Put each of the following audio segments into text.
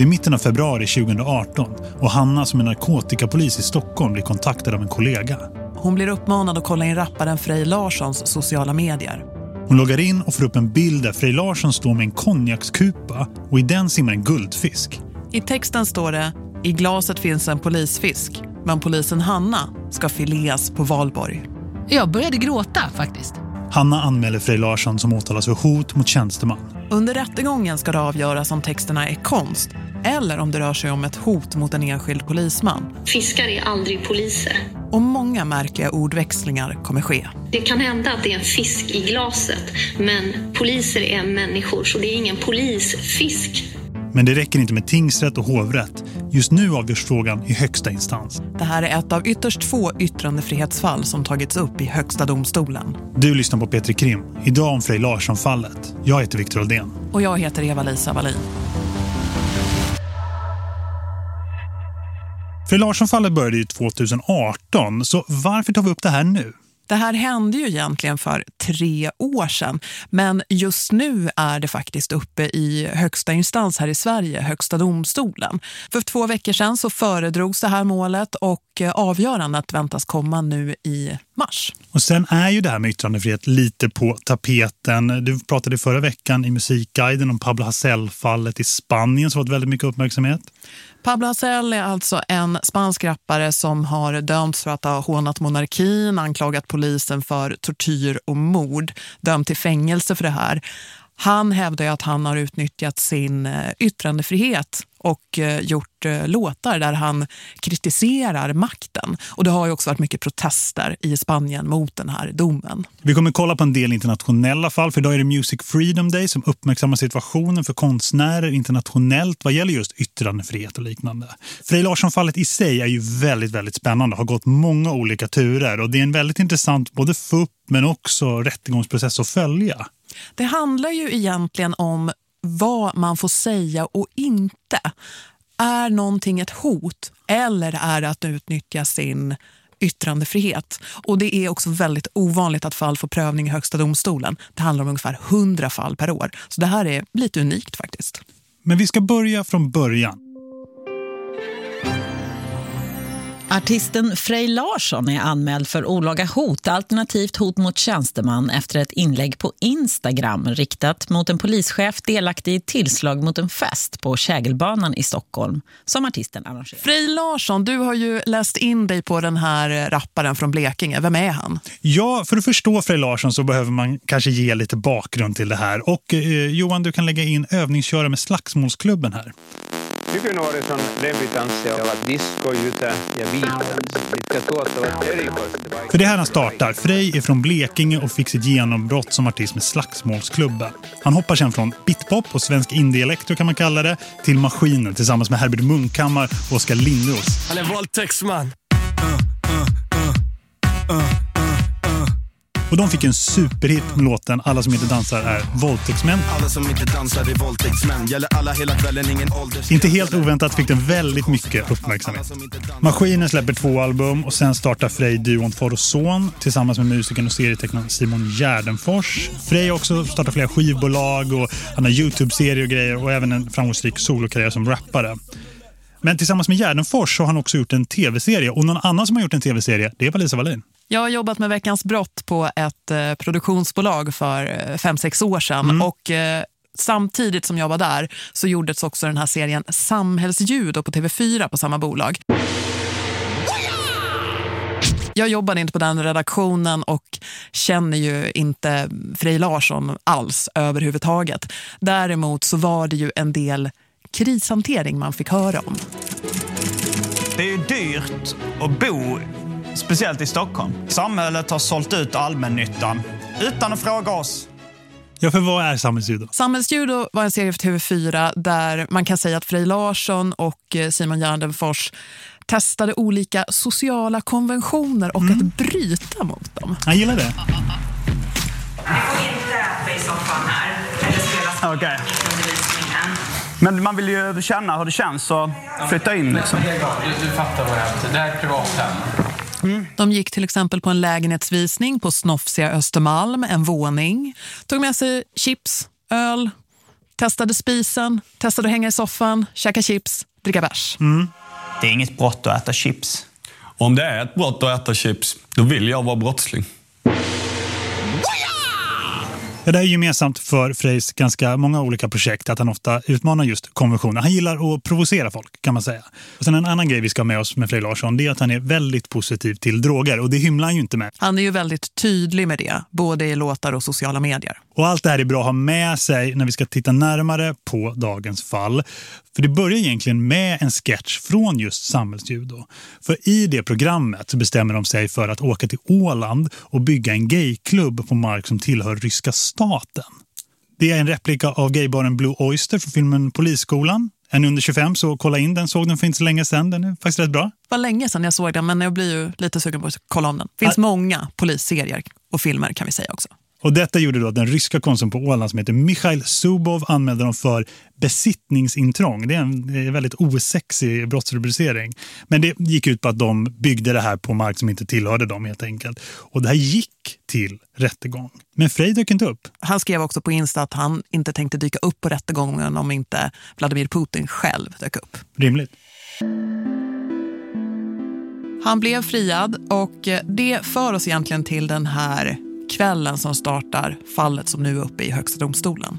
Det är mitten av februari 2018 och Hanna som är narkotikapolis i Stockholm blir kontaktad av en kollega. Hon blir uppmanad att kolla in rapparen Frej Larssons sociala medier. Hon loggar in och får upp en bild där Frej Larsson står med en konjakskupa och i den simmar en guldfisk. I texten står det i glaset finns en polisfisk, men polisen Hanna ska fileas på Valborg. Jag började gråta faktiskt. Hanna anmäler Frej Larsson som åtalas för hot mot tjänsteman. Under rättegången ska det avgöras om texterna är konst eller om det rör sig om ett hot mot en enskild polisman. Fiskar är aldrig poliser. Och många märkliga ordväxlingar kommer ske. Det kan hända att det är en fisk i glaset, men poliser är människor så det är ingen polisfisk. Men det räcker inte med tingsrätt och hovrätt. Just nu avgörs frågan i högsta instans. Det här är ett av ytterst få yttrandefrihetsfall som tagits upp i högsta domstolen. Du lyssnar på Petri Krim. Idag om Frej Larsson-fallet. Jag heter Viktor Oldén. Och jag heter Eva-Lisa Wallin. Frej Larsson-fallet började ju 2018, så varför tar vi upp det här nu? Det här hände ju egentligen för tre år sedan. Men just nu är det faktiskt uppe i högsta instans här i Sverige, högsta domstolen. För två veckor sedan så föredrogs det här målet och avgörandet väntas komma nu i mars. Och sen är ju det här med yttrandefrihet lite på tapeten. Du pratade förra veckan i Musikguiden om Pablo Hasél-fallet i Spanien som fått väldigt mycket uppmärksamhet. Pablo Hasél är alltså en spansk rappare som har dömts för att ha hånat monarkin, anklagat polisen för tortyr och mord, dömt till fängelse för det här. Han hävdar att han har utnyttjat sin eh, yttrandefrihet och eh, gjort eh, låtar där han kritiserar makten. Och det har ju också varit mycket protester i Spanien mot den här domen. Vi kommer kolla på en del internationella fall för idag är det Music Freedom Day som uppmärksammar situationen för konstnärer internationellt vad gäller just yttrandefrihet och liknande. Frej Larsson-fallet i sig är ju väldigt, väldigt spännande. Har gått många olika turer och det är en väldigt intressant både FUP men också rättegångsprocess att följa. Det handlar ju egentligen om vad man får säga och inte. Är någonting ett hot eller är det att utnyttja sin yttrandefrihet? Och det är också väldigt ovanligt att fall får prövning i högsta domstolen. Det handlar om ungefär 100 fall per år. Så det här är lite unikt faktiskt. Men vi ska börja från början. Artisten Frej Larsson är anmäld för olaga hot, alternativt hot mot tjänsteman efter ett inlägg på Instagram riktat mot en polischef delaktig i tillslag mot en fest på Kägelbanan i Stockholm som artisten arrangerar. Frej Larsson, du har ju läst in dig på den här rapparen från Blekinge. Vem är han? Ja, för att förstå Frej Larsson så behöver man kanske ge lite bakgrund till det här. Och eh, Johan, du kan lägga in övningsköra med slagsmålsklubben här. Nykynuori on lempitanssia ovat disco, jytä ja viittans, mitkä tuottavat erikoisesti För det är här han startar. Frej är från Blekinge och fick sitt genombrott som artist med slagsmålsklubben. Han hoppar sen från bitpop och svensk indie-elektro kan man kalla det till maskinen tillsammans med Herbert Munkhammar och Oskar Lindros. Han är våldtäktsman. Och de fick en superhit med låten Alla som inte dansar är våldtäktsmän. Alla som inte dansar är våldtäktsmän. Gäller alla hela kvällen, ingen ålder. Inte helt oväntat fick den väldigt mycket uppmärksamhet. Maskinen släpper två album och sen startar Frej duon Far och Son tillsammans med musikern och serietecknaren Simon Gärdenfors. Frej har också startat flera skivbolag och han har Youtube-serier och grejer och även en framgångsrik solokarriär som rappare. Men tillsammans med Gärdenfors så har han också gjort en tv-serie. Och någon annan som har gjort en tv-serie, det är Valisa Wallin. Jag har jobbat med Veckans brott på ett eh, produktionsbolag för fem sex år sedan. Mm. Och eh, samtidigt som jag var där så gjordes också den här serien Samhällsljud på TV4 på samma bolag. Jag jobbade inte på den redaktionen och känner ju inte Frej Larsson alls överhuvudtaget. Däremot så var det ju en del krishantering man fick höra om. Det är ju dyrt att bo, speciellt i Stockholm. Samhället har sålt ut allmännyttan utan att fråga oss. Ja, för vad är Samhällsljud då? Samhällsljud var en serie för TV4 där man kan säga att Frej Larsson och eh, Simon Gärdenfors testade olika sociala konventioner och mm. att bryta mot dem. Jag gillar det. Vi får inte äta i soffan här eller spela okay. Men man vill ju känna hur det känns och flytta in liksom. Du, du fattar vad jag Det här är ett privat hem. Mm. De gick till exempel på en lägenhetsvisning på Snofsiga Östermalm, en våning. Tog med sig chips, öl, Testade spisen, testade att hänga i soffan, käka chips, dricka bärs. Det är inget brott att äta chips. Om det är ett brott att äta chips, då vill jag vara brottsling. Det är gemensamt för Freys ganska många olika projekt att han ofta utmanar just konventioner. Han gillar att provocera folk kan man säga. Och sen en annan grej vi ska ha med oss med Frey Larsson det är att han är väldigt positiv till droger och det hymlar han ju inte med. Han är ju väldigt tydlig med det, både i låtar och sociala medier. Och allt det här är bra att ha med sig när vi ska titta närmare på dagens fall. För det börjar egentligen med en sketch från just samhällsjudo. För i det programmet bestämmer de sig för att åka till Åland och bygga en gayklubb på mark som tillhör ryska staten. Det är en replika av gaybaren Blue Oyster från filmen Polisskolan. En under 25 så kolla in den, såg den för inte så länge sedan. Den är faktiskt rätt bra. Det var länge sedan jag såg den men jag blir ju lite sugen på att kolla om den. Det finns många polisserier och filmer kan vi säga också. Och detta gjorde då att den ryska konsuln på Åland som heter Mikhail Subov anmälde dem för besittningsintrång. Det är en väldigt osexig brottsrubricering. Men det gick ut på att de byggde det här på mark som inte tillhörde dem helt enkelt. Och det här gick till rättegång. Men Frey dök inte upp. Han skrev också på Insta att han inte tänkte dyka upp på rättegången om inte Vladimir Putin själv dök upp. Rimligt. Han blev friad och det för oss egentligen till den här kvällen som startar fallet som nu är uppe i Högsta domstolen.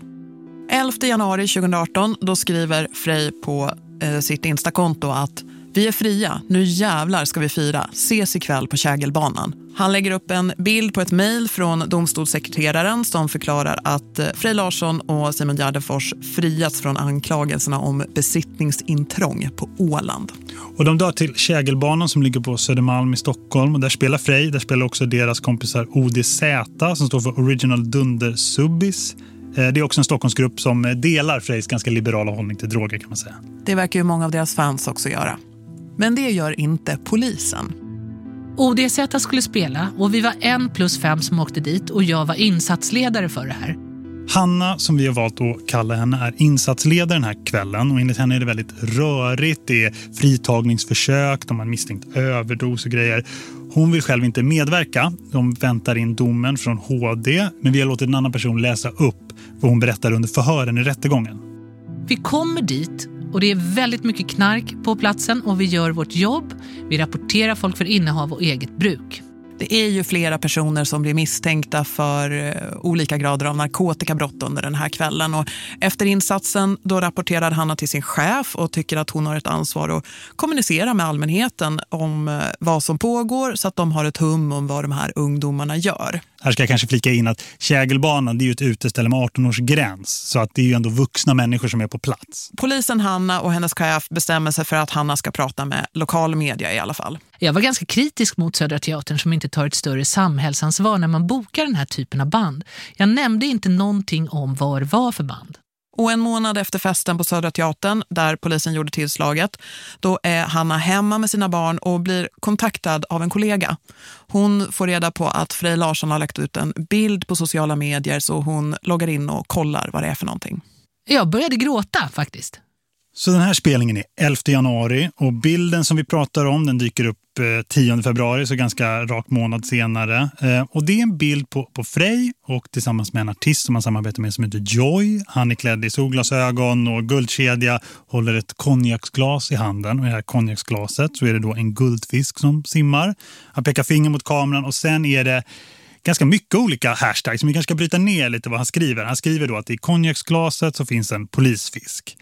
11 januari 2018 då skriver Frey på eh, sitt Instakonto att vi är fria, nu jävlar ska vi fira, ses ikväll på Kägelbanan. Han lägger upp en bild på ett mejl från domstolssekreteraren som förklarar att eh, Frej Larsson och Simon Gärdenfors friats från anklagelserna om besittningsintrång på Åland. Och de drar till Kägelbanan som ligger på Södermalm i Stockholm. Och där spelar Frej, där spelar också deras kompisar ODZ som står för Original Dunder Subis. Eh, Det är också en Stockholmsgrupp som delar Frejs ganska liberala hållning till droger kan man säga. Det verkar ju många av deras fans också göra. Men det gör inte polisen. ODZ skulle spela och vi var en plus fem som åkte dit och jag var insatsledare för det här. Hanna, som vi har valt att kalla henne, är insatsledare den här kvällen. Och enligt henne är det väldigt rörigt. Det är fritagningsförsök, de har misstänkt överdos och grejer. Hon vill själv inte medverka. De väntar in domen från HD. Men vi har låtit en annan person läsa upp vad hon berättar under förhören i rättegången. Vi kommer dit och det är väldigt mycket knark på platsen och vi gör vårt jobb. Vi rapporterar folk för innehav och eget bruk. Det är ju flera personer som blir misstänkta för eh, olika grader av narkotikabrott under den här kvällen. Och efter insatsen då rapporterar Hanna till sin chef och tycker att hon har ett ansvar att kommunicera med allmänheten om eh, vad som pågår så att de har ett hum om vad de här ungdomarna gör. Här ska jag kanske flika in att Kägelbanan det är ju ett uteställe med 18 års gräns. Så att det är ju ändå vuxna människor som är på plats. Polisen Hanna och hennes chef bestämmer sig för att Hanna ska prata med lokal media i alla fall. Jag var ganska kritisk mot Södra Teatern som inte tar ett större samhällsansvar när man bokar den här typen av band. Jag nämnde inte någonting om vad det var för band. Och en månad efter festen på Södra Teatern, där polisen gjorde tillslaget, då är Hanna hemma med sina barn och blir kontaktad av en kollega. Hon får reda på att Frej Larsson har lagt ut en bild på sociala medier så hon loggar in och kollar vad det är för någonting. Jag började gråta faktiskt. Så den här spelningen är 11 januari och bilden som vi pratar om den dyker upp eh, 10 februari, så ganska rak månad senare. Eh, och det är en bild på, på Frej och tillsammans med en artist som han samarbetar med som heter Joy. Han är klädd i solglasögon och guldkedja, håller ett konjaksglas i handen och i det här konjaksglaset så är det då en guldfisk som simmar. Han pekar finger mot kameran och sen är det ganska mycket olika hashtags som vi kanske ska bryta ner lite vad han skriver. Han skriver då att i konjaksglaset så finns en polisfisk.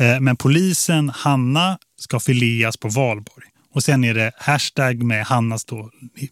Eh, men polisen Hanna ska fileas på Valborg. Och sen är det hashtag med Hannas då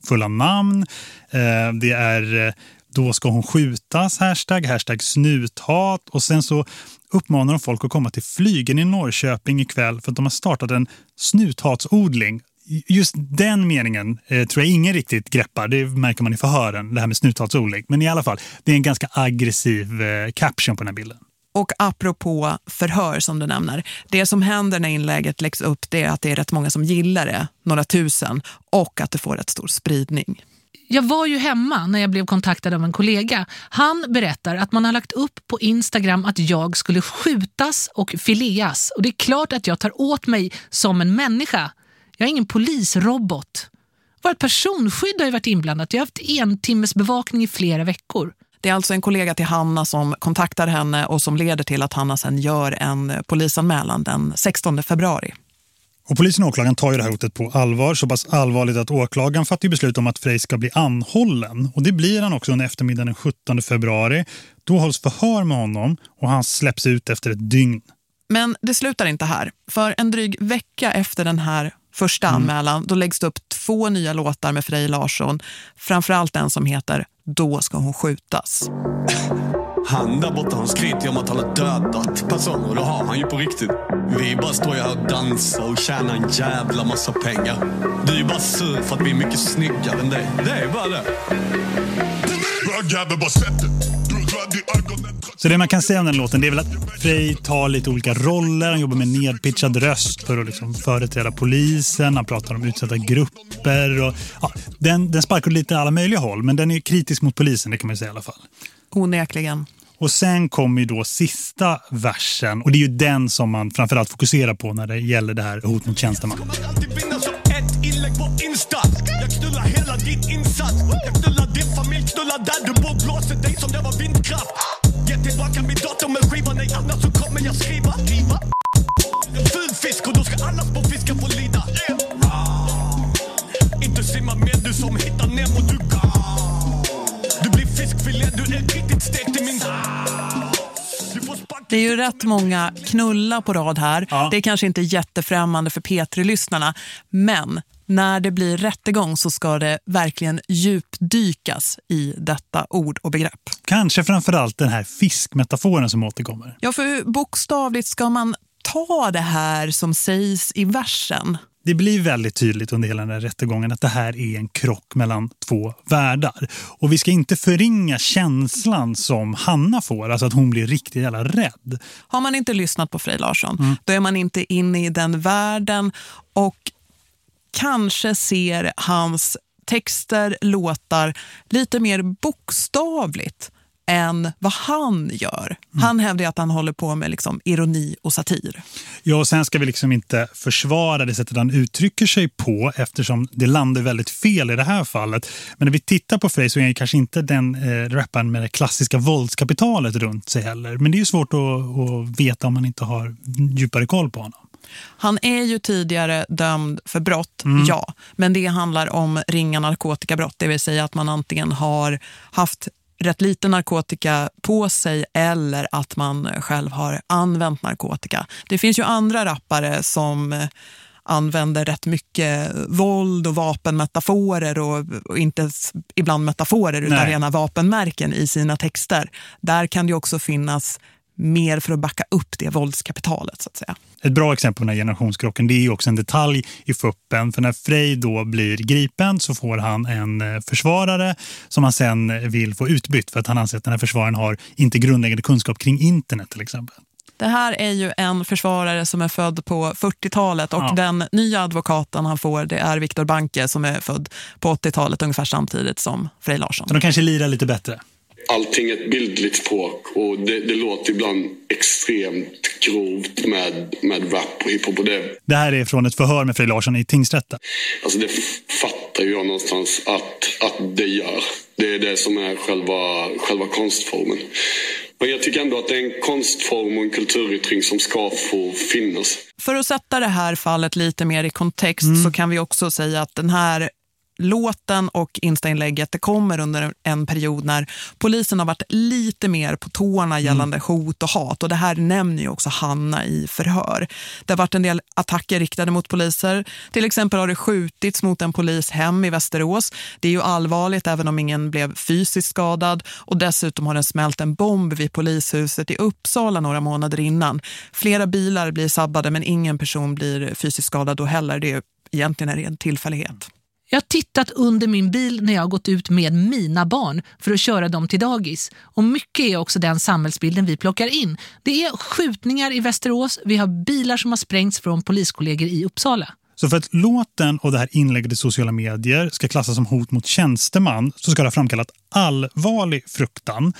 fulla namn. Eh, det är eh, då ska hon skjutas hashtag, hashtag snuthat. Och sen så uppmanar de folk att komma till flygen i Norrköping ikväll för att de har startat en snuthatsodling. Just den meningen eh, tror jag ingen riktigt greppar. Det märker man i förhören, det här med snuthatsodling. Men i alla fall, det är en ganska aggressiv eh, caption på den här bilden. Och apropå förhör som du nämner, det som händer när inlägget läggs upp det är att det är rätt många som gillar det, några tusen, och att det får rätt stor spridning. Jag var ju hemma när jag blev kontaktad av en kollega. Han berättar att man har lagt upp på Instagram att jag skulle skjutas och fileas. Och det är klart att jag tar åt mig som en människa. Jag är ingen polisrobot. Vårt personskydd har ju varit inblandat. Jag har haft en timmes bevakning i flera veckor. Det är alltså en kollega till Hanna som kontaktar henne och som leder till att Hanna sen gör en polisanmälan den 16 februari. Och polisen och åklagaren tar ju det här hotet på allvar, så pass allvarligt att åklagaren fattar beslut om att Frey ska bli anhållen. Och det blir han också under eftermiddagen den 17 februari. Då hålls förhör med honom och han släpps ut efter ett dygn. Men det slutar inte här. För en dryg vecka efter den här första mm. anmälan, då läggs det upp två nya låtar med Frej Larsson. Framförallt en som heter Då ska hon skjutas. Han där borta han skryter om att han har dödat personer och det har han ju på riktigt. Vi bara står ju här och dansar och tjänar en jävla massa pengar. Du är ju bara sur för att vi är mycket snyggare än dig. Det är bara det. Så det man kan säga om den låten det är väl att Frey tar lite olika roller. Han jobbar med nedpitchad röst för att liksom företräda polisen. Han pratar om utsatta grupper. Och, ja, den, den sparkar lite alla möjliga håll men den är kritisk mot polisen, det kan man säga i alla fall. Onekligen. Och sen kommer ju då sista versen och det är ju den som man framförallt fokuserar på när det gäller det här hot mot tjänsteman. Jag knullar hela din insats Jag knullar din familj, knullar där du bor Blåser dig som det var vindkraft tillbaka min dator med skivan Nej annars så kommer jag skriva En ful fisk och då ska alla små fiskar få lida Inte simma med du som hittar Nemo du Du blir fiskfilé, du är riktigt stekt i min det är ju rätt många knulla på rad här. Ja. Det är kanske inte jättefrämmande för P3-lyssnarna. Men när det blir rättegång så ska det verkligen djupdykas i detta ord och begrepp. Kanske framförallt den här fiskmetaforen som återkommer. Ja, för bokstavligt ska man ta det här som sägs i versen? Det blir väldigt tydligt under hela den här rättegången att det här är en krock mellan två världar. Och vi ska inte förringa känslan som Hanna får, alltså att hon blir riktigt jävla rädd. Har man inte lyssnat på Frej Larsson, mm. då är man inte inne i den världen och kanske ser hans texter, låtar lite mer bokstavligt än vad han gör. Mm. Han hävdar att han håller på med liksom ironi och satir. Ja, och sen ska vi liksom inte försvara det sättet han uttrycker sig på eftersom det landar väldigt fel i det här fallet. Men när vi tittar på Frey så är han kanske inte den eh, rapparen med det klassiska våldskapitalet runt sig heller. Men det är ju svårt att, att veta om man inte har djupare koll på honom. Han är ju tidigare dömd för brott, mm. ja. Men det handlar om ringa narkotikabrott. Det vill säga att man antingen har haft rätt lite narkotika på sig eller att man själv har använt narkotika. Det finns ju andra rappare som använder rätt mycket våld och vapenmetaforer och, och inte ibland metaforer utan Nej. rena vapenmärken i sina texter. Där kan det också finnas mer för att backa upp det våldskapitalet så att säga. Ett bra exempel på den här generationskrocken det är också en detalj i fuppen. För när Frey då blir gripen så får han en eh, försvarare som han sen vill få utbytt för att han anser att den här försvararen har inte grundläggande kunskap kring internet till exempel. Det här är ju en försvarare som är född på 40-talet och ja. den nya advokaten han får det är Viktor Banke som är född på 80-talet ungefär samtidigt som Frej Larsson. Så de kanske lirar lite bättre? Allting är ett bildligt språk och det, det, låter ibland extremt grovt med, med rap och hiphop. Och det. det här är från ett förhör med Frej Larsson i tingsrätten. Alltså det fattar jag någonstans att, att det gör. Det är det som är själva, själva konstformen. Men jag tycker ändå att det är en konstform och en kulturyttring som ska få finnas. För att sätta det här fallet lite mer i kontext mm. så kan vi också säga att den här låten och Insta-inlägget det kommer under en period när polisen har varit lite mer på tårna mm. gällande mm. hot och hat. Och det här nämner ju också Hanna i förhör. Det har varit en del attacker riktade mot poliser. Till exempel har det skjutits mot en polis hem i Västerås. Det är ju allvarligt även om ingen blev fysiskt skadad. Och dessutom har det smält en bomb vid polishuset i Uppsala några månader innan. Flera bilar blir sabbade men ingen person blir fysiskt skadad då heller. Det är egentligen en ren tillfällighet. Jag har tittat under min bil när jag har gått ut med mina barn för att köra dem till dagis. Och mycket är också den samhällsbilden vi plockar in. Det är skjutningar i Västerås, vi har bilar som har sprängts från poliskollegor i Uppsala. Så för att låten och det här inlägget i sociala medier ska klassas som hot mot tjänsteman så ska det ha framkallat allvarlig fruktan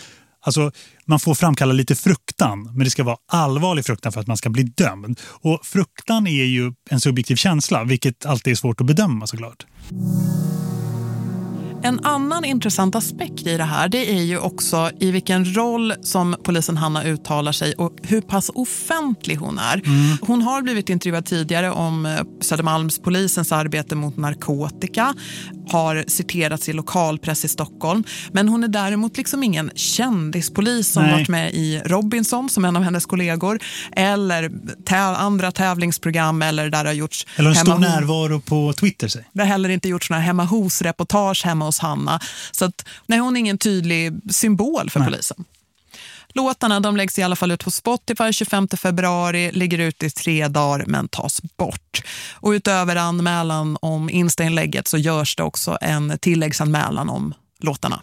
Alltså, man får framkalla lite fruktan, men det ska vara allvarlig fruktan för att man ska bli dömd. Och fruktan är ju en subjektiv känsla, vilket alltid är svårt att bedöma såklart. En annan intressant aspekt i det här det är ju också i vilken roll som polisen Hanna uttalar sig och hur pass offentlig hon är. Mm. Hon har blivit intervjuad tidigare om eh, Södermalmspolisens arbete mot narkotika har citerats i lokalpress i Stockholm. Men hon är däremot liksom ingen kändispolis som Nej. varit med i Robinson som en av hennes kollegor eller täv andra tävlingsprogram eller där det har gjorts Eller en stor närvaro på Twitter. Sig. Det har heller inte gjorts några hemma hos-reportage hemma hos Hanna. Så att, nej, hon är ingen tydlig symbol för Nej. polisen. Låtarna de läggs i alla fall ut på Spotify 25 februari, ligger ut i tre dagar men tas bort. Och utöver anmälan om Insta-inlägget så görs det också en tilläggsanmälan om låtarna.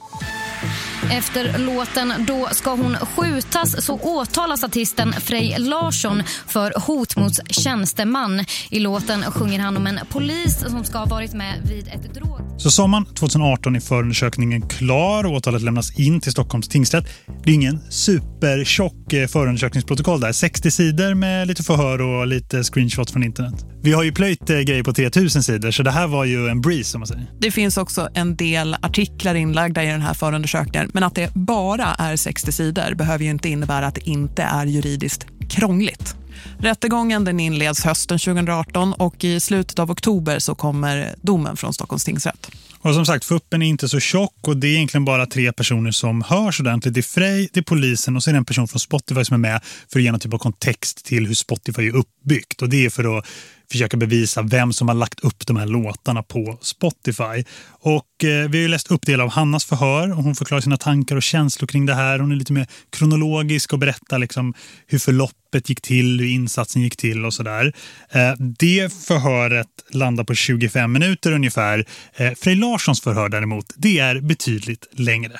Efter låten Då ska hon skjutas så åtalas artisten Frej Larsson för hot mot tjänsteman. I låten sjunger han om en polis som ska ha varit med vid ett drog... Så sommaren 2018 är förundersökningen klar och åtalet lämnas in till Stockholms tingsrätt. Det är ingen supertjock eh, förundersökningsprotokoll där. 60 sidor med lite förhör och lite screenshots från internet. Vi har ju plöjt eh, grejer på 3000 sidor så det här var ju en breeze som man säger. Det finns också en del artiklar inlagda i den här förundersökningen men att det bara är 60 sidor behöver ju inte innebära att det inte är juridiskt krångligt. Rättegången den inleds hösten 2018 och i slutet av oktober så kommer domen från Stockholms tingsrätt. Och som sagt, fuppen är inte så tjock och det är egentligen bara tre personer som hörs ordentligt. Det är Frej, det är polisen och så är det en person från Spotify som är med för att ge någon typ av kontext till hur Spotify är uppbyggt. Och det är för att försöka bevisa vem som har lagt upp de här låtarna på Spotify. Och eh, vi har ju läst upp del av Hannas förhör och hon förklarar sina tankar och känslor kring det här. Hon är lite mer kronologisk och berättar liksom hur förloppet gick till, hur insatsen gick till och sådär. Eh, det förhöret landar på 25 minuter ungefär. Eh, Frej Larssons förhör däremot, det är betydligt längre.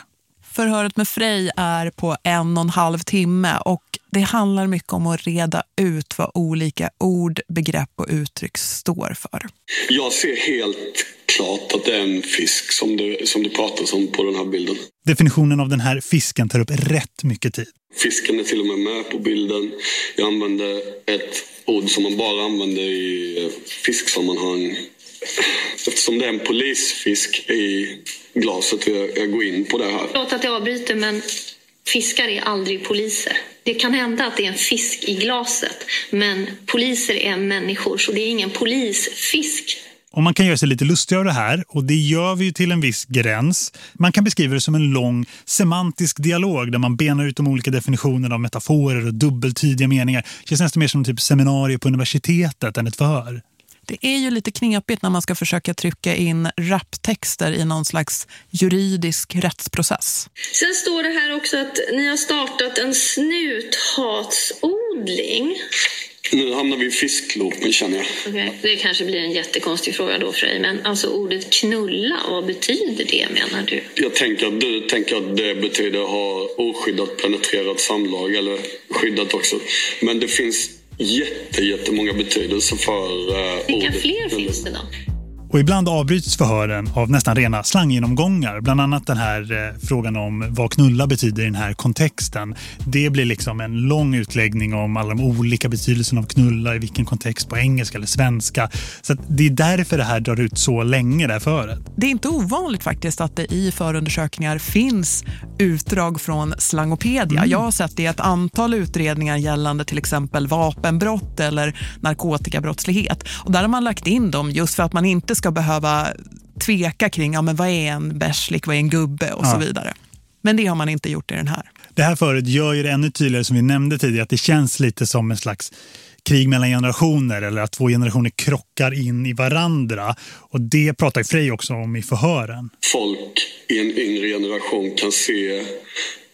Förhöret med Frej är på en och en halv timme och det handlar mycket om att reda ut vad olika ord, begrepp och uttryck står för. Jag ser helt klart att det är en fisk som det, som det pratas om på den här bilden. Definitionen av den här fisken tar upp rätt mycket tid. Fisken är till och med med på bilden. Jag använder ett ord som man bara använder i fisksammanhang. Eftersom det är en polisfisk i glaset vill jag gå in på det här. Förlåt att jag avbryter men fiskar är aldrig poliser. Det kan hända att det är en fisk i glaset men poliser är människor så det är ingen polisfisk. Och man kan göra sig lite lustig av det här och det gör vi ju till en viss gräns. Man kan beskriva det som en lång semantisk dialog där man benar ut de olika definitionerna av metaforer och dubbeltydiga meningar. Det känns nästan mer som en typ seminarium på universitetet än ett förhör. Det är ju lite knepigt när man ska försöka trycka in raptexter i någon slags juridisk rättsprocess. Sen står det här också att ni har startat en snuthatsodling. Nu hamnar vi i fiskloopen känner jag. Okay. Det kanske blir en jättekonstig fråga då för dig. Men alltså ordet knulla, vad betyder det menar du? Jag tänker att du tänker att det betyder ha oskyddat penetrerat samlag. Eller skyddat också. Men det finns jätte, jättemånga betydelser för uh, Vilka ordet. fler finns det då? Och ibland avbryts förhören av nästan rena slanggenomgångar. Bland annat den här eh, frågan om vad knulla betyder i den här kontexten. Det blir liksom en lång utläggning om alla de olika betydelserna av knulla i vilken kontext på engelska eller svenska. Så det är därför det här drar ut så länge det här föret. Det är inte ovanligt faktiskt att det i förundersökningar finns utdrag från Slangopedia. Mm. Jag har sett det i ett antal utredningar gällande till exempel vapenbrott eller narkotikabrottslighet. Och där har man lagt in dem just för att man inte ska behöva tveka kring ja, men vad är en bärslik, vad är en gubbe och ja. så vidare. Men det har man inte gjort i den här. Det här förut gör ju det ännu tydligare som vi nämnde tidigare att det känns lite som en slags krig mellan generationer eller att två generationer krockar in i varandra. Och det pratar ju Frej också om i förhören. Folk i en yngre generation kan se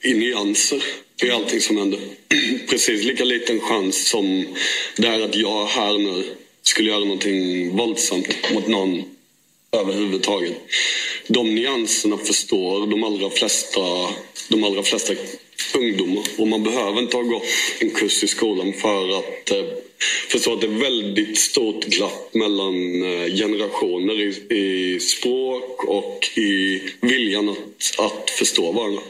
i nyanser i allting som händer. Precis lika liten chans som det är att jag här nu skulle göra någonting våldsamt mot någon överhuvudtaget. De nyanserna förstår de allra flesta, de allra flesta ungdomar. Och man behöver inte ha gått en kurs i skolan för att eh, förstå att det är väldigt stort glapp mellan eh, generationer i, i språk och i viljan att, att förstå varandra.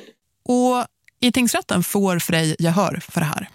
Och i tingsrätten får Frej gehör för det här.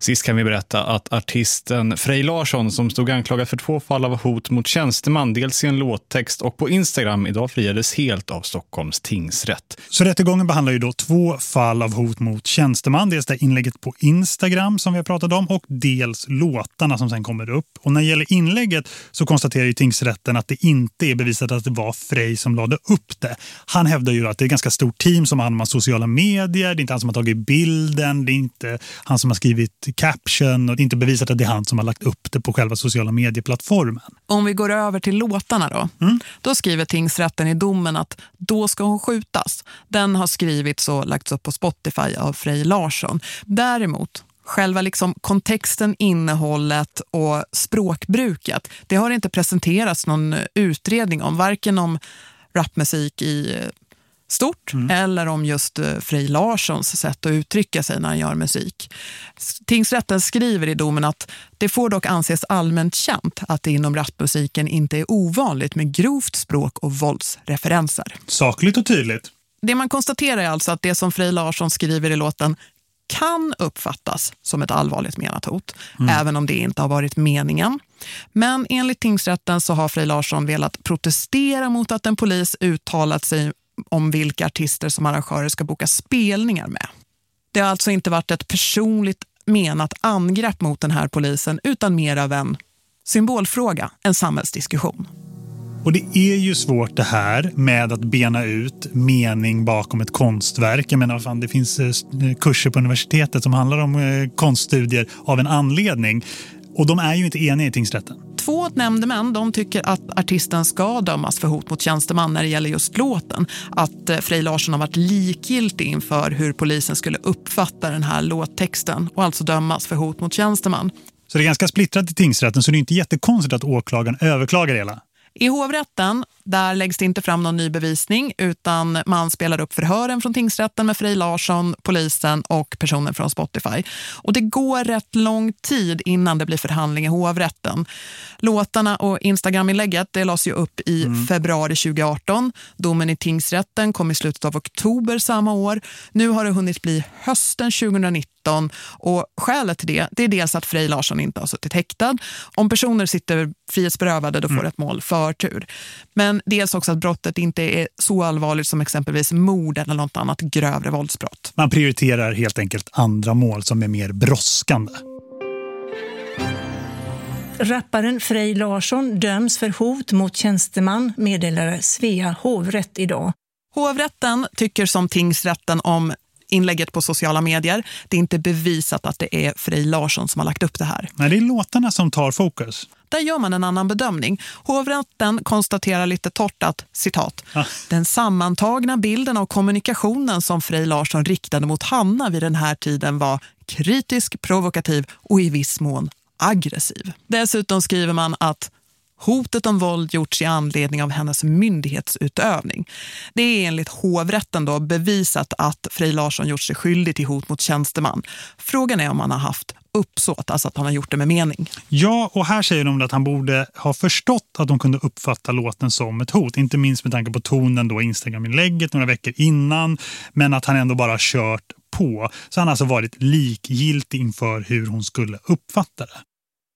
Sist kan vi berätta att artisten Frej Larsson som stod anklagad för två fall av hot mot tjänsteman, dels i en låttext och på Instagram, idag friades helt av Stockholms tingsrätt. Så rättegången behandlar ju då två fall av hot mot tjänsteman. Dels det inlägget på Instagram som vi har pratat om och dels låtarna som sen kommer upp. Och när det gäller inlägget så konstaterar ju tingsrätten att det inte är bevisat att det var Frej som lade upp det. Han hävdar ju att det är ett ganska stort team som har sociala medier. Det är inte han som har tagit bilden. Det är inte han som har skrivit caption och det är inte bevisat att det är han som har lagt upp det på själva sociala medieplattformen. Om vi går över till låtarna då. Mm. Då skriver tingsrätten i domen att då ska hon skjutas. Den har skrivits och lagts upp på Spotify av Frej Larsson. Däremot själva liksom kontexten, innehållet och språkbruket. Det har inte presenterats någon utredning om, varken om rapmusik i stort mm. eller om just eh, Frej Larssons sätt att uttrycka sig när han gör musik. Tingsrätten skriver i domen att det får dock anses allmänt känt att det inom rapmusiken inte är ovanligt med grovt språk och våldsreferenser. Sakligt och tydligt. Det man konstaterar är alltså att det som Frej Larsson skriver i låten kan uppfattas som ett allvarligt menat hot, mm. även om det inte har varit meningen. Men enligt tingsrätten så har Frej Larsson velat protestera mot att en polis uttalat sig om vilka artister som arrangörer ska boka spelningar med. Det har alltså inte varit ett personligt menat angrepp mot den här polisen utan mer av en symbolfråga, en samhällsdiskussion. Och det är ju svårt det här med att bena ut mening bakom ett konstverk. Jag menar, fan, det finns eh, kurser på universitetet som handlar om eh, konststudier av en anledning. Och de är ju inte eniga i tingsrätten. Två nämndemän de tycker att artisten ska dömas för hot mot tjänsteman när det gäller just låten. Att eh, Frej Larsson har varit likgiltig inför hur polisen skulle uppfatta den här låttexten och alltså dömas för hot mot tjänsteman. Så det är ganska splittrat i tingsrätten så det är inte jättekonstigt att åklagaren överklagar hela. I hovrätten där läggs det inte fram någon ny bevisning utan man spelar upp förhören från tingsrätten med Frej Larsson, polisen och personen från Spotify. Och det går rätt lång tid innan det blir förhandling i hovrätten. Låtarna och Instagram-inlägget det lades ju upp i mm. februari 2018. Domen i tingsrätten kom i slutet av oktober samma år. Nu har det hunnit bli hösten 2019 och skälet till det, det är dels att Frej Larsson inte har suttit häktad. Om personer sitter frihetsberövade då får mm. ett mål förtur. Men dels också att brottet inte är så allvarligt som exempelvis mord eller något annat grövre våldsbrott. Man prioriterar helt enkelt andra mål som är mer brådskande. Rapparen Frej Larsson döms för hot mot tjänsteman, meddelade Svea hovrätt idag. Hovrätten tycker som tingsrätten om inlägget på sociala medier. Det är inte bevisat att det är Frej Larsson som har lagt upp det här. Nej, det är låtarna som tar fokus. Där gör man en annan bedömning. Hovrätten konstaterar lite torrt att, citat, ah. den sammantagna bilden av kommunikationen som Frej Larsson riktade mot Hanna vid den här tiden var kritisk, provokativ och i viss mån aggressiv. Dessutom skriver man att Hotet om våld gjorts i anledning av hennes myndighetsutövning. Det är enligt hovrätten då bevisat att Frej Larsson gjort sig skyldig till hot mot tjänsteman. Frågan är om han har haft uppsåt, alltså att han har gjort det med mening. Ja, och här säger de att han borde ha förstått att de kunde uppfatta låten som ett hot. Inte minst med tanke på tonen då Instagram-inlägget några veckor innan. Men att han ändå bara kört på. Så han har alltså varit likgiltig inför hur hon skulle uppfatta det.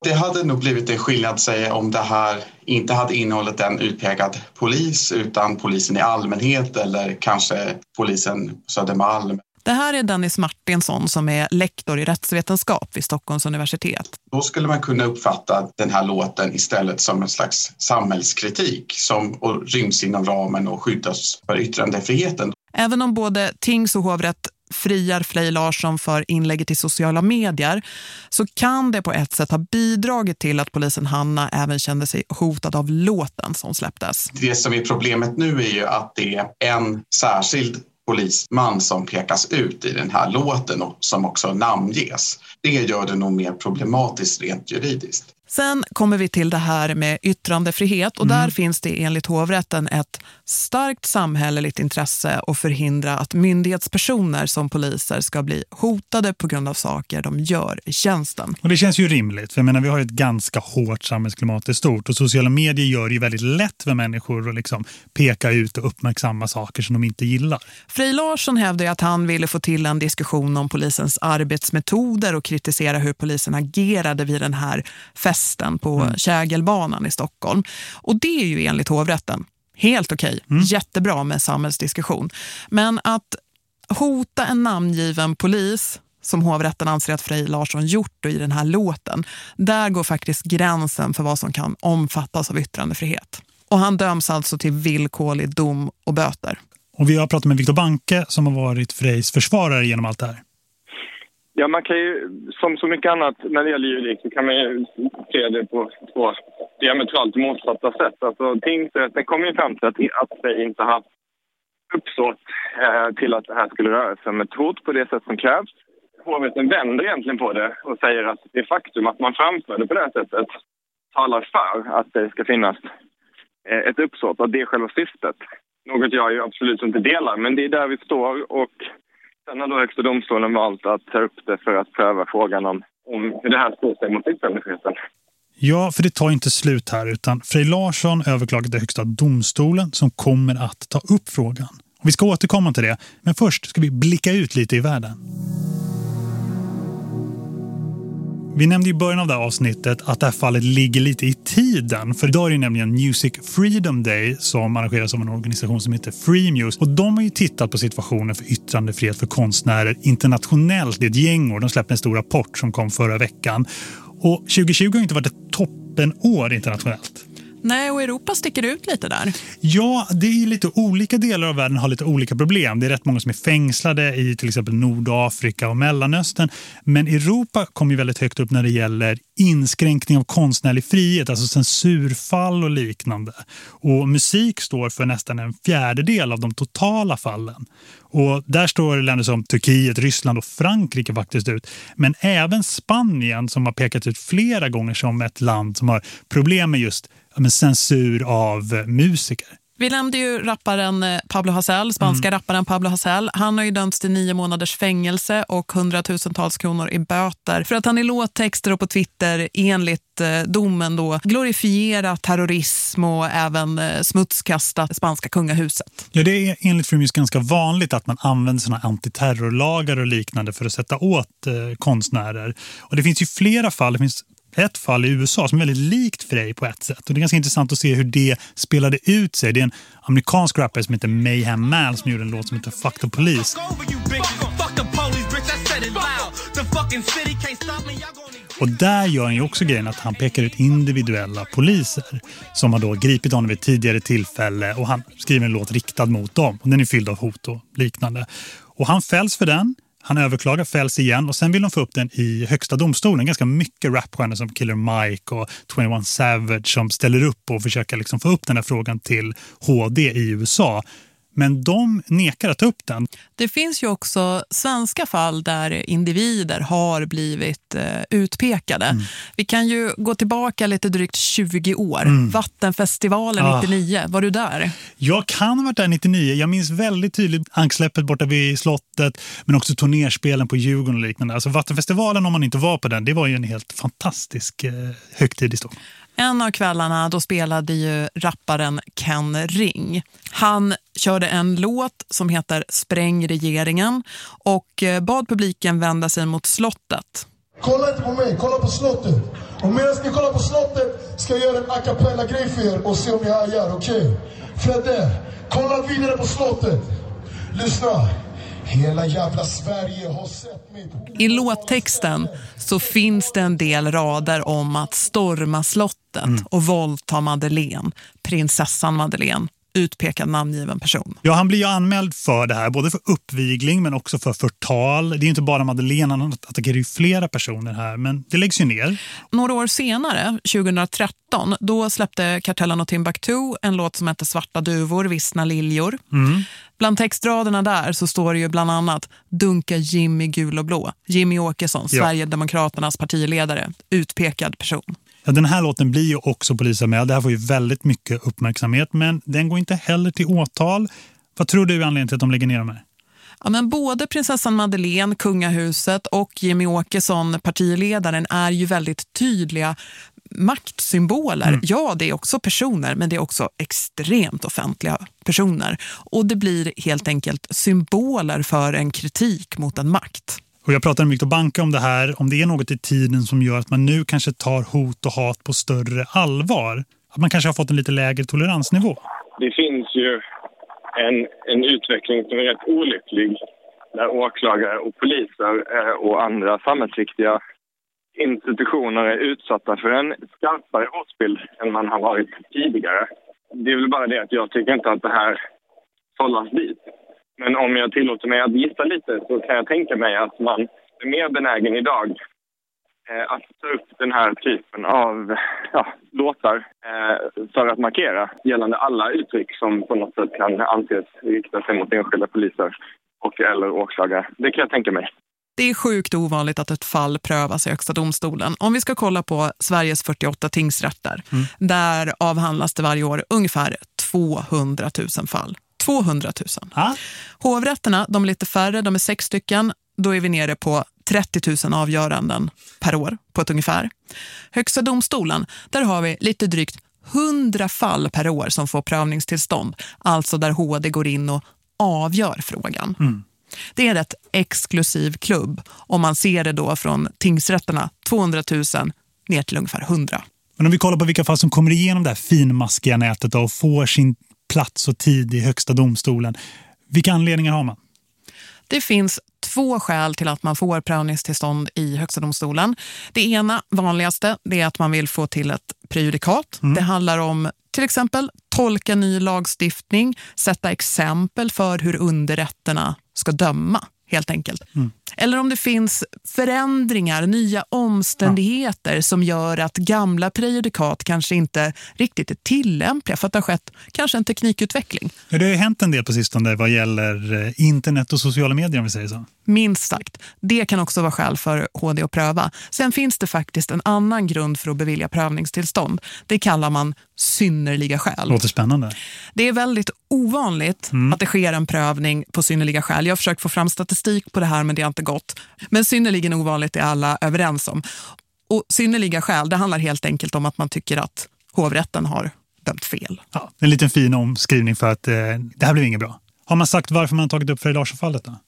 Det hade nog blivit en skillnad säga om det här inte hade innehållit en utpekad polis utan polisen i allmänhet eller kanske polisen Södermalm. Det här är Dennis Martinsson som är lektor i rättsvetenskap vid Stockholms universitet. Då skulle man kunna uppfatta den här låten istället som en slags samhällskritik som ryms inom ramen och skyddas för yttrandefriheten. Även om både tings och hovrätt friar Flej Larsson för inlägget i sociala medier så kan det på ett sätt ha bidragit till att polisen Hanna även kände sig hotad av låten som släpptes. Det som är problemet nu är ju att det är en särskild polisman som pekas ut i den här låten och som också namnges. Det gör det nog mer problematiskt rent juridiskt. Sen kommer vi till det här med yttrandefrihet och Mm. där finns det enligt hovrätten ett starkt samhälleligt intresse att förhindra att myndighetspersoner som poliser ska bli hotade på grund av saker de gör i tjänsten. Och det känns ju rimligt, för jag menar vi har ett ganska hårt samhällsklimat i stort och sociala medier gör det ju väldigt lätt för människor att liksom peka ut och uppmärksamma saker som de inte gillar. Frej Larsson hävdar att han ville få till en diskussion om polisens arbetsmetoder och kritisera hur polisen agerade vid den här festen på Mm. Kägelbanan i Stockholm. Och det är ju enligt hovrätten helt okej, Mm. jättebra med samhällsdiskussion. Men att hota en namngiven polis som hovrätten anser att Frej Larsson gjort i den här låten, där går faktiskt gränsen för vad som kan omfattas av yttrandefrihet. Och han döms alltså till villkorlig dom och böter. Och vi har pratat med Viktor Banke som har varit Frejs försvarare genom allt det här. Ja, man kan ju, som så mycket annat när det gäller juridik så kan man ju se det på två diametralt motsatta sätt. Alltså tingsrätten kom ju fram till att, att det inte haft uppsåt eh, till att det här skulle röra sig om ett hot på det sätt som krävs. Hovrätten vänder egentligen på det och säger att det faktum att man framförde på det här sättet talar för att det ska finnas eh, ett uppsåt, att det är själva syftet. Något jag ju absolut inte delar, men det är där vi står och sen har då Högsta domstolen valt att ta upp det för att pröva frågan om, om hur det här står sig mot yttrandefriheten. Ja, för det tar inte slut här utan Frej Larsson överklagade till högsta domstolen som kommer att ta upp frågan. Och vi ska återkomma till det, men först ska vi blicka ut lite i världen. Vi nämnde i början av det här avsnittet att det här fallet ligger lite i tiden. För idag är det nämligen Music Freedom Day som arrangeras av en organisation som heter Freemuse. Och de har ju tittat på situationen för yttrandefrihet för konstnärer internationellt. Det är ett gäng år. De släppte en stor rapport som kom förra veckan. Och 2020 har inte varit ett toppenår internationellt. Nej, och Europa sticker ut lite där. Ja, det är lite olika delar av världen har lite olika problem. Det är rätt många som är fängslade i till exempel Nordafrika och Mellanöstern. Men Europa kommer ju väldigt högt upp när det gäller inskränkning av konstnärlig frihet, alltså censurfall och liknande. Och musik står för nästan en fjärdedel av de totala fallen. Och där står länder som Turkiet, Ryssland och Frankrike faktiskt ut. Men även Spanien som har pekat ut flera gånger som ett land som har problem med just men censur av musiker. Vi nämnde ju rapparen eh, Pablo Hasél, spanska Mm. rapparen Pablo Hasél. Han har ju dömts till nio månaders fängelse och hundratusentals kronor i böter för att han i låttexter och på Twitter enligt eh, domen då glorifierar terrorism och även eh, smutskastat spanska kungahuset. Ja, det är enligt Freemuse ganska vanligt att man använder såna antiterrorlagar och liknande för att sätta åt eh, konstnärer. Och det finns ju flera fall, det finns ett fall i USA som är väldigt likt Frey på ett sätt. Och det är ganska intressant att se hur det spelade ut sig. Det är en amerikansk rappare som heter Mayhem Man som gjorde en låt som heter Fuck the Police. Och där gör han ju också grejen att han pekar ut individuella poliser som har då gripit honom vid ett tidigare tillfälle och han skriver en låt riktad mot dem. Och den är fylld av hot och liknande. Och han fälls för den. Han överklagar, fälls igen och sen vill de få upp den i högsta domstolen. Ganska mycket rapstjärnor som Killer Mike och 21 Savage som ställer upp och försöker liksom få upp den här frågan till HD i USA. Men de nekar att ta upp den. Det finns ju också svenska fall där individer har blivit eh, utpekade. Mm. Vi kan ju gå tillbaka lite drygt 20 år. Mm. Vattenfestivalen Ah. 99, var du där? Jag kan ha varit där 99. Jag minns väldigt tydligt anksläppet borta vid slottet men också turnerspelen på Djurgården och liknande. Alltså Vattenfestivalen om man inte var på den, det var ju en helt fantastisk eh, högtid i Stockholm. En av kvällarna då spelade ju rapparen Ken Ring. Han körde en låt som heter Spräng regeringen och eh, bad publiken vända sig mot slottet. Kolla inte på mig, kolla på slottet. Och medan ni kollar på slottet ska jag göra en a cappella-grej för er och se om ni hajar, okej? Fredde, kolla vidare på slottet. Lyssna. Hela jävla Sverige har sett mig på... I låttexten så finns det en del rader om att storma slottet och våldta Madeleine, prinsessan Madeleine, utpekad namngiven person. Ja, han blir ju anmäld för det här, både för uppvigling men också för förtal. Det är inte bara Madeleine, han attackerar ju flera personer här, men det läggs ju ner. Några år senare, 2013, då släppte Kartellen och Timbuktu en låt som heter Svarta duvor, vissna liljor. Mm. Bland textraderna där så står det ju bland annat Dunka Jimmy gul och blå. Jimmy Åkesson, Ja. Sverigedemokraternas partiledare, utpekad person. Ja, den här låten blir ju också polisanmäld. Det här får ju väldigt mycket uppmärksamhet men den går inte heller till åtal. Vad tror du är anledningen till att de lägger ner de här? Ja, men både prinsessan Madeleine, kungahuset och Jimmy Åkesson, partiledaren, är ju väldigt tydliga maktsymboler. Mm. Ja, det är också personer, men det är också extremt offentliga personer. Och det blir helt enkelt symboler för en kritik mot en makt. Och jag pratade med Viktor Banke om det här, om det är något i tiden som gör att man nu kanske tar hot och hat på större allvar. Att man kanske har fått en lite lägre toleransnivå. Det finns ju en, en utveckling som är rätt olycklig där åklagare och poliser eh, och andra samhällsviktiga institutioner är utsatta för en skarpare hotbild än man har varit tidigare. Det är väl bara det att jag tycker inte att det här sållas dit. Men om jag tillåter mig att gissa lite så kan jag tänka mig att man är mer benägen idag eh, att ta upp den här typen av ja, låtar eh, för att markera gällande alla uttryck som på något sätt kan anses rikta sig mot enskilda poliser och eller åklagare. Det kan jag tänka mig. Det är sjukt ovanligt att ett fall prövas i högsta domstolen. Om vi ska kolla på Sveriges 48 tingsrätter, mm. där avhandlas det varje år ungefär 200 000 fall. 200 000. Ah. Hovrätterna, de är lite färre, de är sex stycken. Då är vi nere på 30 000 avgöranden per år på ett ungefär. Högsta domstolen, där har vi lite drygt 100 fall per år som får prövningstillstånd. Alltså där HD går in och avgör frågan. Mm. Det är en rätt exklusiv klubb om man ser det då från tingsrätterna 200 000 ner till ungefär 100. Men om vi kollar på vilka fall som kommer igenom det här finmaskiga nätet och får sin plats och tid i högsta domstolen. Vilka anledningar har man? Det finns två skäl till att man får prövningstillstånd i högsta domstolen. Det ena, vanligaste, det är att man vill få till ett prejudikat. Mm. Det handlar om till exempel tolka ny lagstiftning, sätta exempel för hur underrätterna ska döma helt enkelt. Mm. Eller om det finns förändringar, nya omständigheter ja. som gör att gamla prejudikat kanske inte riktigt är tillämpliga för att det har skett kanske en teknikutveckling. Det har ju hänt en del på sistone vad gäller eh, internet och sociala medier om vi säger så. Minst sagt. Det kan också vara skäl för HD att pröva. Sen finns det faktiskt en annan grund för att bevilja prövningstillstånd. Det kallar man synnerliga skäl. Låter spännande. Det är väldigt ovanligt mm. att det sker en prövning på synnerliga skäl. Jag har försökt få fram statistik på det här men det har inte gått. Men synnerligen ovanligt är alla överens om. Och synnerliga skäl, det handlar helt enkelt om att man tycker att hovrätten har dömt fel. Ja, en liten fin omskrivning för att eh, det här blev inget bra. Har man sagt varför man tagit upp Frej Larsson-fallet då?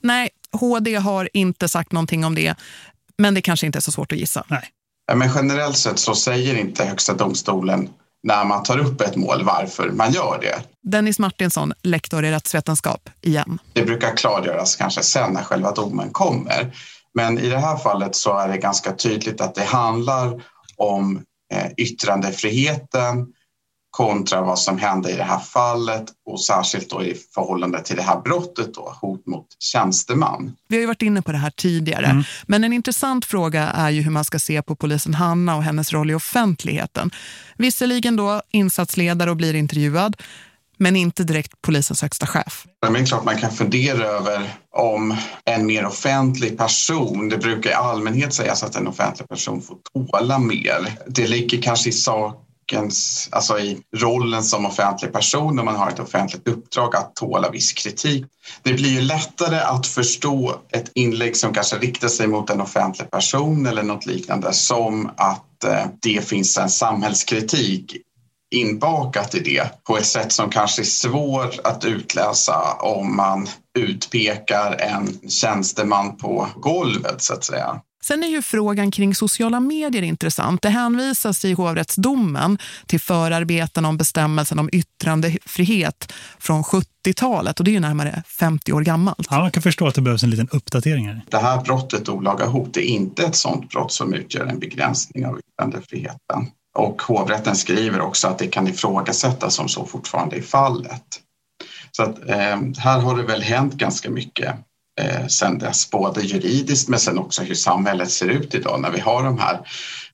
Nej, HD har inte sagt någonting om det. Men det kanske inte är så svårt att gissa. Nej. Men generellt sett så säger inte Högsta domstolen när man tar upp ett mål varför man gör det. Dennis Martinsson, lektor i rättsvetenskap, igen. Det brukar klargöras kanske sen när själva domen kommer. Men i det här fallet så är det ganska tydligt att det handlar om eh, yttrandefriheten kontra vad som hände i det här fallet och särskilt då i förhållande till det här brottet då, hot mot tjänsteman. Vi har ju varit inne på det här tidigare, mm. men en intressant fråga är ju hur man ska se på polisen Hanna och hennes roll i offentligheten. Visserligen då insatsledare och blir intervjuad, men inte direkt polisens högsta chef. Men det är klart man kan fundera över om en mer offentlig person, det brukar i allmänhet sägas att en offentlig person får tåla mer. Det ligger kanske i sak alltså i rollen som offentlig person när man har ett offentligt uppdrag att tåla viss kritik. Det blir ju lättare att förstå ett inlägg som kanske riktar sig mot en offentlig person eller något liknande som att eh, det finns en samhällskritik inbakat i det på ett sätt som kanske är svårt att utläsa om man utpekar en tjänsteman på golvet så att säga. Sen är ju frågan kring sociala medier intressant. Det hänvisas i hovrättsdomen till förarbeten om bestämmelsen om yttrandefrihet från 70-talet och det är ju närmare 50 år gammalt. Ja, man kan förstå att det behövs en liten uppdatering här. Det här brottet olaga hot är inte ett sådant brott som utgör en begränsning av yttrandefriheten. Och hovrätten skriver också att det kan ifrågasättas om så fortfarande är fallet. Så att, eh, här har det väl hänt ganska mycket eh, sen dess, både juridiskt men sen också hur samhället ser ut idag när vi har de här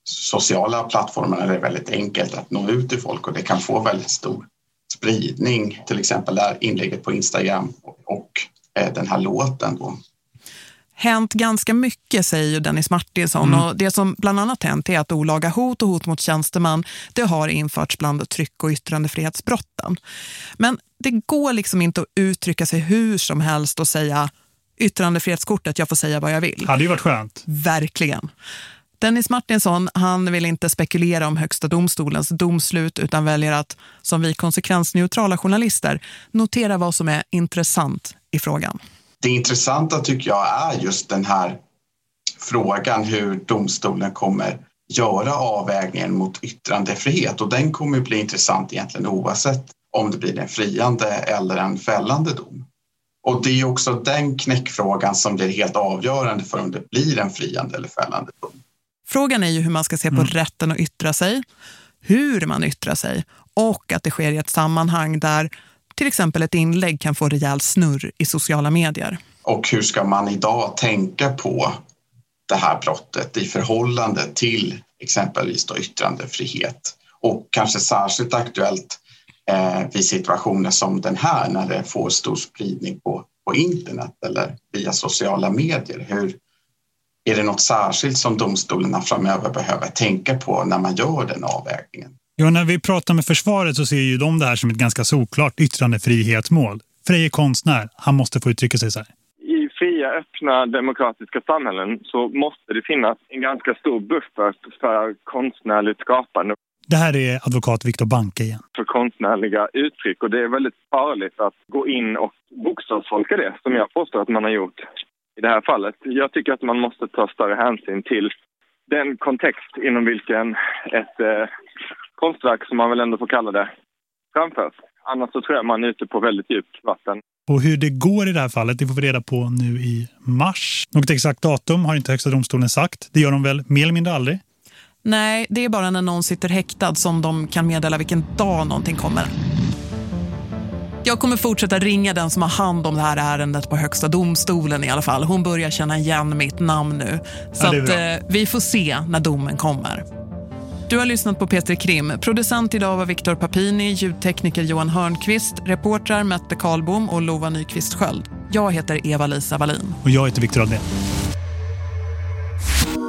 sociala plattformarna. Det är väldigt enkelt att nå ut till folk och det kan få väldigt stor spridning, till exempel där inlägget på Instagram och, eh, den här låten. Då. hänt ganska mycket, säger ju Dennis Martinsson. Mm. Och det som bland annat hänt är att olaga hot och hot mot tjänsteman det har införts bland tryck- och yttrandefrihetsbrotten. Men det går liksom inte att uttrycka sig hur som helst och säga yttrandefrihetskortet, jag får säga vad jag vill. Hade ju varit skönt. Verkligen. Dennis Martinsson han vill inte spekulera om högsta domstolens domslut utan väljer att, som vi konsekvensneutrala journalister, notera vad som är intressant i frågan. Det intressanta tycker jag är just den här frågan hur domstolen kommer göra avvägningen mot yttrandefrihet och den kommer bli intressant egentligen oavsett om det blir en friande eller en fällande dom. Och det är också den knäckfrågan som blir helt avgörande för om det blir en friande eller fällande dom. Frågan är ju hur man ska se på rätten att yttra sig, hur man yttrar sig och att det sker i ett sammanhang där till exempel ett inlägg kan få rejäl snurr i sociala medier. Och hur ska man idag tänka på det här brottet i förhållande till exempelvis då yttrandefrihet? Och kanske särskilt aktuellt eh, vid situationer som den här när det får stor spridning på, på internet eller via sociala medier. Hur, är det något särskilt som domstolarna framöver behöver tänka på när man gör den avvägningen? Ja, när vi pratar med försvaret så ser ju de det här som ett ganska såklart yttrandefrihetsmål. Frej är konstnär, han måste få uttrycka sig så här. I fria, öppna, demokratiska samhällen så måste det finnas en ganska stor buffert för konstnärligt skapande. Det här är advokat Viktor Banke igen. För konstnärliga uttryck och det är väldigt farligt att gå in och bokstavstolka det som jag påstår att man har gjort i det här fallet. Jag tycker att man måste ta större hänsyn till den kontext inom vilken ett eh, konstverk, som man väl ändå får kalla det, framförs. Annars så tror jag man är ute på väldigt djupt vatten. Och hur det går i det här fallet, det får vi reda på nu i mars. Något exakt datum har inte Högsta domstolen sagt. Det gör de väl mer eller mindre aldrig? Nej, det är bara när någon sitter häktad som de kan meddela vilken dag någonting kommer. Jag kommer fortsätta ringa den som har hand om det här ärendet på högsta domstolen i alla fall. Hon börjar känna igen mitt namn nu. Så Ja, att, eh, vi får se när domen kommer. Du har lyssnat på Peter Krim. Producent idag var Viktor Papini, ljudtekniker Johan Hörnqvist, reportrar Mette Karlbom och Lova Nyqvist Sköld. Jag heter Eva-Lisa Wallin. Och jag heter Viktor Aldén.